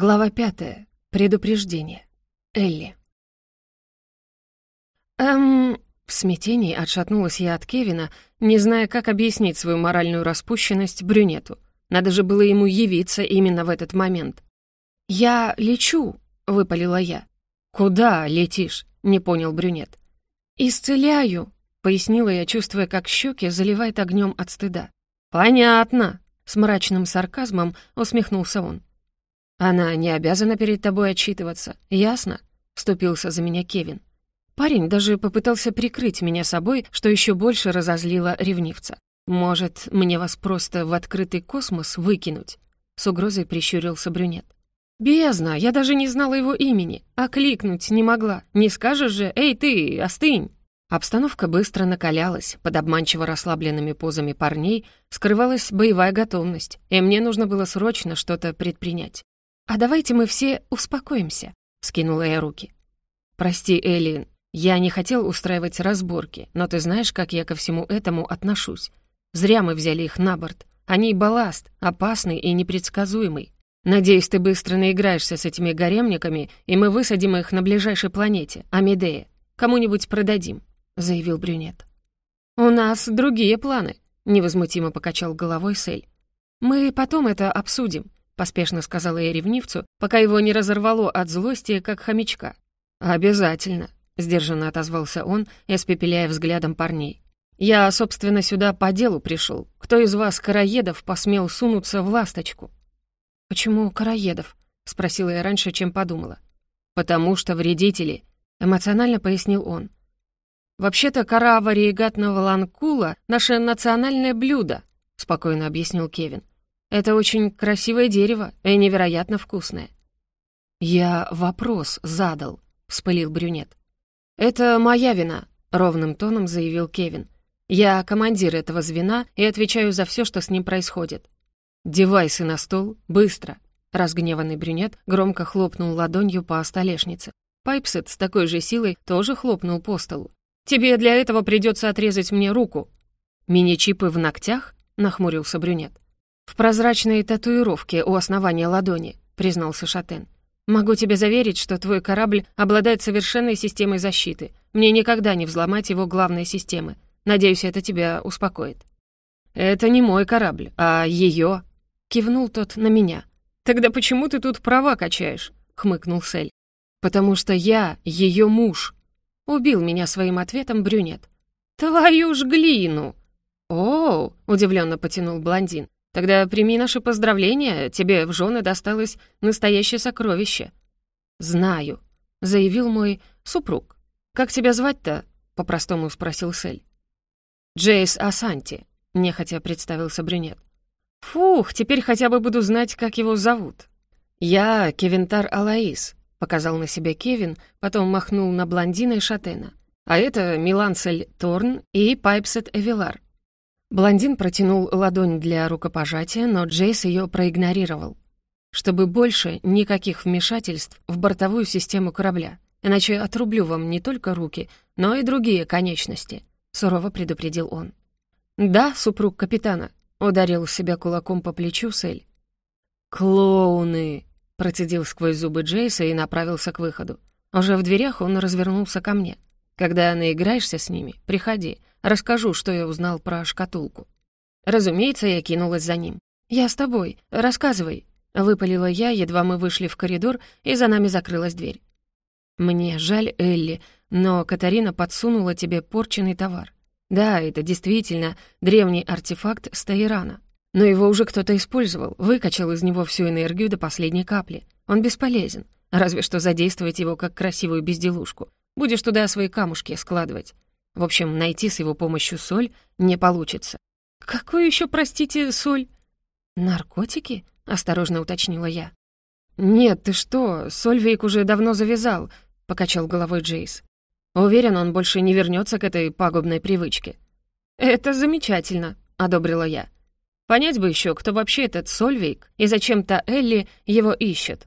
Глава пятая. Предупреждение. Элли. Эм... В смятении отшатнулась я от Кевина, не зная, как объяснить свою моральную распущенность брюнету. Надо же было ему явиться именно в этот момент. «Я лечу», — выпалила я. «Куда летишь?» — не понял брюнет. «Исцеляю», — пояснила я, чувствуя, как щеки заливает огнем от стыда. «Понятно», — с мрачным сарказмом усмехнулся он. «Она не обязана перед тобой отчитываться, ясно?» — вступился за меня Кевин. Парень даже попытался прикрыть меня собой, что еще больше разозлило ревнивца. «Может, мне вас просто в открытый космос выкинуть?» С угрозой прищурился брюнет. «Бездна, я даже не знала его имени, а кликнуть не могла. Не скажешь же, эй ты, остынь!» Обстановка быстро накалялась, под обманчиво расслабленными позами парней скрывалась боевая готовность, и мне нужно было срочно что-то предпринять. «А давайте мы все успокоимся», — скинула я руки. «Прости, Эллин, я не хотел устраивать разборки, но ты знаешь, как я ко всему этому отношусь. Зря мы взяли их на борт. Они балласт, опасный и непредсказуемый. Надеюсь, ты быстро наиграешься с этими гаремниками, и мы высадим их на ближайшей планете, Амедея. Кому-нибудь продадим», — заявил брюнет. «У нас другие планы», — невозмутимо покачал головой Сель. «Мы потом это обсудим поспешно сказала я ревнивцу, пока его не разорвало от злости, как хомячка. «Обязательно», — сдержанно отозвался он, испепеляя взглядом парней. «Я, собственно, сюда по делу пришел. Кто из вас, караедов, посмел сунуться в ласточку?» «Почему караедов?» — спросила я раньше, чем подумала. «Потому что вредители», — эмоционально пояснил он. «Вообще-то кора вариегатного ланкула — наше национальное блюдо», — спокойно объяснил Кевин. Это очень красивое дерево и невероятно вкусное». «Я вопрос задал», — вспылил брюнет. «Это моя вина», — ровным тоном заявил Кевин. «Я командир этого звена и отвечаю за все, что с ним происходит». «Девайсы на стол, быстро!» Разгневанный брюнет громко хлопнул ладонью по столешнице. Пайпсет с такой же силой тоже хлопнул по столу. «Тебе для этого придется отрезать мне руку». «Мини-чипы в ногтях?» — нахмурился брюнет. «В прозрачной татуировке у основания ладони», — признался Шатен. «Могу тебе заверить, что твой корабль обладает совершенной системой защиты. Мне никогда не взломать его главные системы. Надеюсь, это тебя успокоит». «Это не мой корабль, а ее», — кивнул тот на меня. «Тогда почему ты тут права качаешь?» — хмыкнул Сель. «Потому что я ее муж», — убил меня своим ответом брюнет. «Твою ж глину!» «О!» — удивленно потянул блондин. Тогда прими наши поздравления, тебе в жены досталось настоящее сокровище». «Знаю», — заявил мой супруг. «Как тебя звать-то?» — по-простому спросил Сель. «Джейс Асанти», — нехотя представился брюнет. «Фух, теперь хотя бы буду знать, как его зовут». «Я Кевинтар Алаис», — показал на себя Кевин, потом махнул на блондина и шатена. «А это Милансель Торн и Пайпсет Эвилар. Блондин протянул ладонь для рукопожатия, но Джейс ее проигнорировал. «Чтобы больше никаких вмешательств в бортовую систему корабля, иначе отрублю вам не только руки, но и другие конечности», — сурово предупредил он. «Да, супруг капитана», — ударил себя кулаком по плечу Сель. «Клоуны!» — процедил сквозь зубы Джейса и направился к выходу. Уже в дверях он развернулся ко мне. «Когда наиграешься с ними, приходи, Расскажу, что я узнал про шкатулку». Разумеется, я кинулась за ним. «Я с тобой. Рассказывай», — выпалила я, едва мы вышли в коридор, и за нами закрылась дверь. «Мне жаль, Элли, но Катарина подсунула тебе порченный товар. Да, это действительно древний артефакт Стаирана. Но его уже кто-то использовал, выкачал из него всю энергию до последней капли. Он бесполезен, разве что задействовать его как красивую безделушку. Будешь туда свои камушки складывать. В общем, найти с его помощью соль не получится. «Какую еще, простите, соль?» «Наркотики?» — осторожно уточнила я. «Нет, ты что, Сольвейк уже давно завязал», — покачал головой Джейс. «Уверен, он больше не вернется к этой пагубной привычке». «Это замечательно», — одобрила я. «Понять бы еще, кто вообще этот Сольвейк и зачем-то Элли его ищет».